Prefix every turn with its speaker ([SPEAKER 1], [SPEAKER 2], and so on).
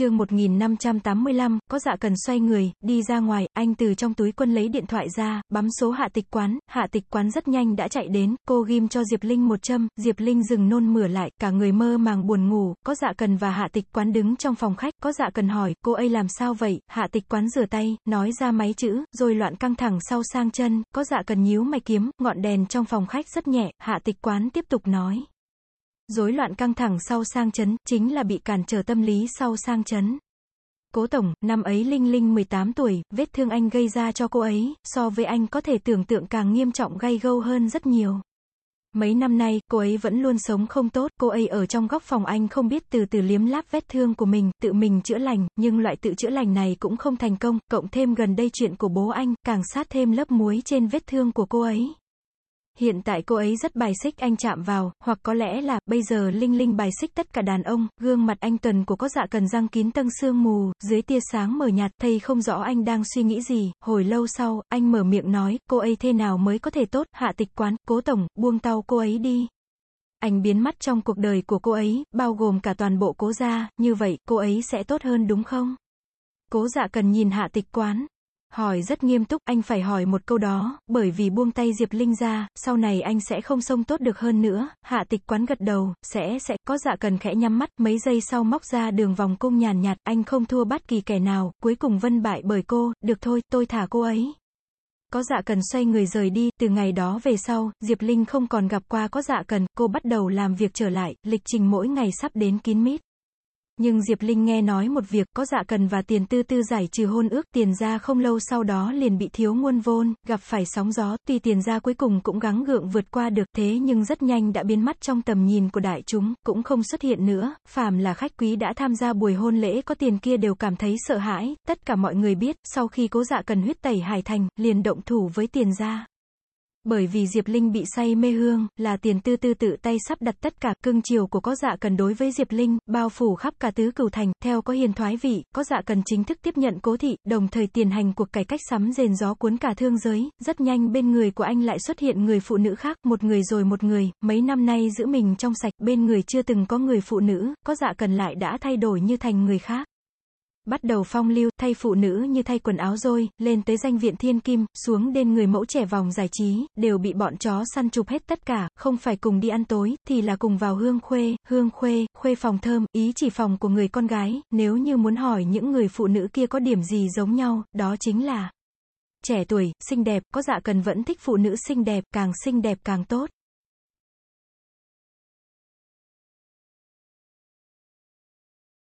[SPEAKER 1] chương 1585, có dạ cần xoay người, đi ra ngoài, anh từ trong túi quân lấy điện thoại ra, bấm số hạ tịch quán, hạ tịch quán rất nhanh đã chạy đến, cô ghim cho Diệp Linh một châm, Diệp Linh dừng nôn mửa lại, cả người mơ màng buồn ngủ, có dạ cần và hạ tịch quán đứng trong phòng khách, có dạ cần hỏi, cô ấy làm sao vậy, hạ tịch quán rửa tay, nói ra máy chữ, rồi loạn căng thẳng sau sang chân, có dạ cần nhíu mày kiếm, ngọn đèn trong phòng khách rất nhẹ, hạ tịch quán tiếp tục nói. Rối loạn căng thẳng sau sang chấn, chính là bị cản trở tâm lý sau sang chấn. Cố Tổng, năm ấy Linh Linh 18 tuổi, vết thương anh gây ra cho cô ấy, so với anh có thể tưởng tượng càng nghiêm trọng gây gâu hơn rất nhiều. Mấy năm nay, cô ấy vẫn luôn sống không tốt, cô ấy ở trong góc phòng anh không biết từ từ liếm láp vết thương của mình, tự mình chữa lành, nhưng loại tự chữa lành này cũng không thành công, cộng thêm gần đây chuyện của bố anh, càng sát thêm lớp muối trên vết thương của cô ấy. Hiện tại cô ấy rất bài xích anh chạm vào, hoặc có lẽ là, bây giờ Linh Linh bài xích tất cả đàn ông, gương mặt anh Tuần của có dạ cần răng kín tân sương mù, dưới tia sáng mờ nhạt, thầy không rõ anh đang suy nghĩ gì, hồi lâu sau, anh mở miệng nói, cô ấy thế nào mới có thể tốt, hạ tịch quán, cố tổng, buông tàu cô ấy đi. Anh biến mất trong cuộc đời của cô ấy, bao gồm cả toàn bộ cố gia, như vậy, cô ấy sẽ tốt hơn đúng không? Cố dạ cần nhìn hạ tịch quán, Hỏi rất nghiêm túc, anh phải hỏi một câu đó, bởi vì buông tay Diệp Linh ra, sau này anh sẽ không sông tốt được hơn nữa, hạ tịch quán gật đầu, sẽ sẽ, có dạ cần khẽ nhắm mắt, mấy giây sau móc ra đường vòng cung nhàn nhạt, anh không thua bất kỳ kẻ nào, cuối cùng vân bại bởi cô, được thôi, tôi thả cô ấy. Có dạ cần xoay người rời đi, từ ngày đó về sau, Diệp Linh không còn gặp qua có dạ cần, cô bắt đầu làm việc trở lại, lịch trình mỗi ngày sắp đến kín mít. Nhưng Diệp Linh nghe nói một việc, có dạ cần và tiền tư tư giải trừ hôn ước, tiền ra không lâu sau đó liền bị thiếu nguồn vôn, gặp phải sóng gió, tuy tiền ra cuối cùng cũng gắng gượng vượt qua được, thế nhưng rất nhanh đã biến mất trong tầm nhìn của đại chúng, cũng không xuất hiện nữa, phàm là khách quý đã tham gia buổi hôn lễ có tiền kia đều cảm thấy sợ hãi, tất cả mọi người biết, sau khi cố dạ cần huyết tẩy hải thành, liền động thủ với tiền ra. Bởi vì Diệp Linh bị say mê hương, là tiền tư tư tự tay sắp đặt tất cả, cưng chiều của có dạ cần đối với Diệp Linh, bao phủ khắp cả tứ cửu thành, theo có hiền thoái vị, có dạ cần chính thức tiếp nhận cố thị, đồng thời tiền hành cuộc cải cách sắm rền gió cuốn cả thương giới, rất nhanh bên người của anh lại xuất hiện người phụ nữ khác, một người rồi một người, mấy năm nay giữ mình trong sạch, bên người chưa từng có người phụ nữ, có dạ cần lại đã thay đổi như thành người khác. Bắt đầu phong lưu, thay phụ nữ như thay quần áo rồi, lên tới danh viện thiên kim, xuống đến người mẫu trẻ vòng giải trí, đều bị bọn chó săn chụp hết tất cả, không phải cùng đi ăn tối, thì là cùng vào hương khuê, hương khuê, khuê phòng thơm, ý chỉ phòng của người con gái, nếu như muốn hỏi những người phụ nữ kia có điểm gì giống nhau, đó chính là trẻ tuổi, xinh đẹp, có dạ cần vẫn thích phụ nữ xinh đẹp, càng xinh đẹp càng tốt.